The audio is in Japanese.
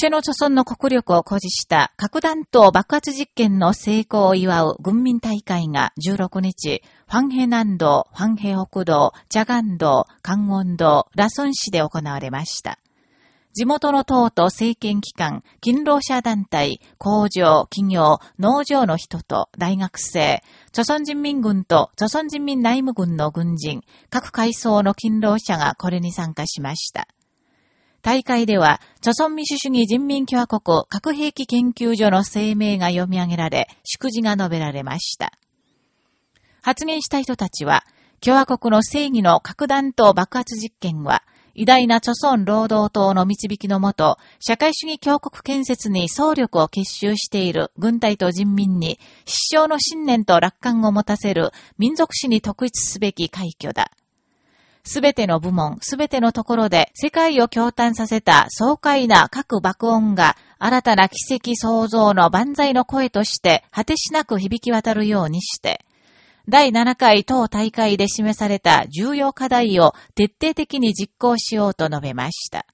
チェノ貯村の国力を誇示した核弾頭爆発実験の成功を祝う軍民大会が16日、ファンヘ南道、ファンヘ北道、チャガン道、カンウォン道、ラソン市で行われました。地元の党と政権機関、勤労者団体、工場、企業、農場の人と大学生、朝鮮人民軍と朝鮮人民内務軍の軍人、各階層の勤労者がこれに参加しました。大会では、朝鮮民主主義人民共和国核兵器研究所の声明が読み上げられ、祝辞が述べられました。発言した人たちは、共和国の正義の核弾頭爆発実験は、偉大な著村労働党の導きのもと、社会主義強国建設に総力を結集している軍隊と人民に、必勝の信念と楽観を持たせる民族史に特筆すべき快挙だ。すべての部門、すべてのところで世界を驚嘆させた爽快な各爆音が新たな奇跡創造の万歳の声として果てしなく響き渡るようにして、第7回当大会で示された重要課題を徹底的に実行しようと述べました。